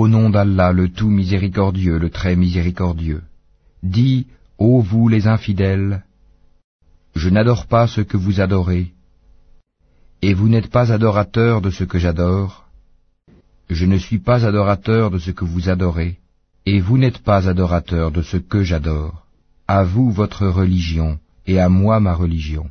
Au nom d'Allah, le tout miséricordieux, le très miséricordieux. Dis, ô vous les infidèles, je n'adore pas ce que vous adorez, et vous n'êtes pas adorateurs de ce que j'adore, je ne suis pas adorateur de ce que vous adorez, et vous n'êtes pas adorateurs de ce que j'adore. À vous votre religion, et à moi ma religion.